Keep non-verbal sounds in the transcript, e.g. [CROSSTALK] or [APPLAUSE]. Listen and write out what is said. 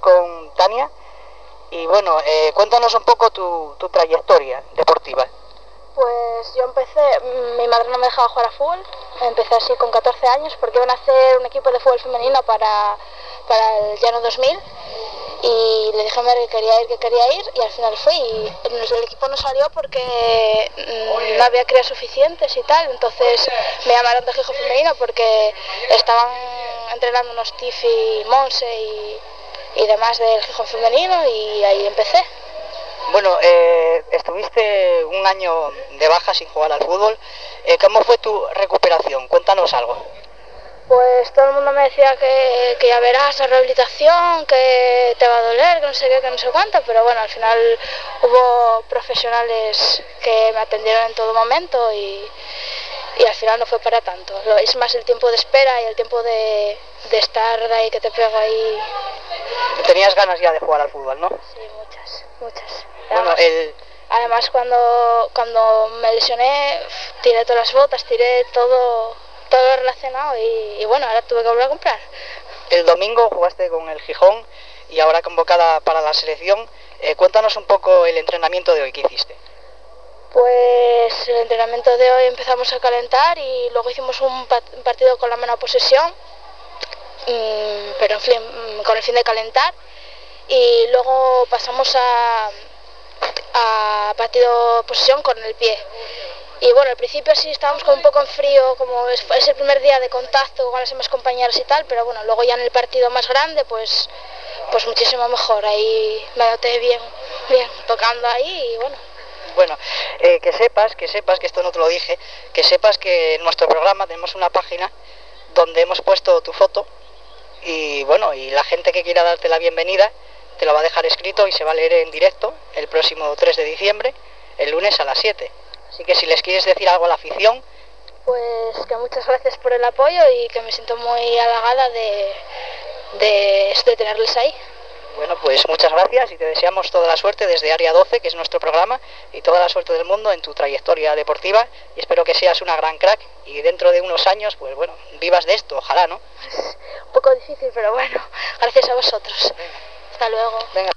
con Tania y bueno, eh, cuéntanos un poco tu, tu trayectoria deportiva. Pues yo empecé, mi madre no me dejaba jugar a fútbol, empecé así con 14 años porque iban a hacer un equipo de fútbol femenino para, para el Llano 2000 y le dije a mi que quería ir, que quería ir y al final fui y el equipo no salió porque mm, no había crías suficientes y tal, entonces me llamaron de Gijón Femenino porque estaban entrenando unos Tifi, Monse y, y demás del Gijón Femenino y ahí empecé. Bueno, eh, estuviste un año de baja sin jugar al fútbol. Eh, ¿Cómo fue tu recuperación? Cuéntanos algo. Pues todo el mundo me decía que, que, ya verás la rehabilitación, que te va a doler, que no sé qué, que no sé cuánto, pero bueno, al final hubo profesionales que me atendieron en todo momento y, y al final no fue para tanto. Es más el tiempo de espera y el tiempo de, de estar ahí que te pega ahí. Tenías ganas ya de jugar al fútbol, ¿no? Sí, muchas, muchas. Bueno, Además, el, además cuando, cuando me lesioné, tiré todas las botas, tiré todo, todo lo relacionado y, y bueno, ahora tuve que volver a comprar. el domingo jugaste con el Gijón y ahora convocada para la selección. Eh, cuéntanos un poco el entrenamiento de hoy que hiciste. El entrenamiento de hoy empezamos a calentar y luego hicimos un, pa- un partido con la mano posesión, mm, pero en fin, mm, con el fin de calentar. Y luego pasamos a, partido posesión con el pie. Y bueno, al principio sí estábamos como un poco en frío, como es, es el primer día de contacto con las demás compañeras y tal, pero bueno, luego ya en el partido más grande, pues, pues muchísimo mejor. Ahí me noté bien, bien, tocando ahí y bueno. Bueno, eh, que sepas, que sepas, que esto no te lo dije, que sepas que en nuestro programa tenemos una página donde hemos puesto tu foto y bueno, y la gente que quiera darte la bienvenida te lo va a dejar escrito y se va a leer en directo el próximo 3 de diciembre, el lunes a las 7. Así que si les quieres decir algo a la afición, Pues que muchas gracias por el apoyo y que me siento muy halagada de, de, de tenerles ahí. Bueno, pues muchas gracias y te deseamos toda la suerte desde Área 12, que es nuestro programa, y toda la suerte del mundo en tu trayectoria deportiva y espero que seas una gran crack y dentro de unos años, pues bueno, vivas de esto, ojalá, ¿no? [LAUGHS] Un poco difícil, pero bueno, gracias a vosotros. Hasta luego. Venga.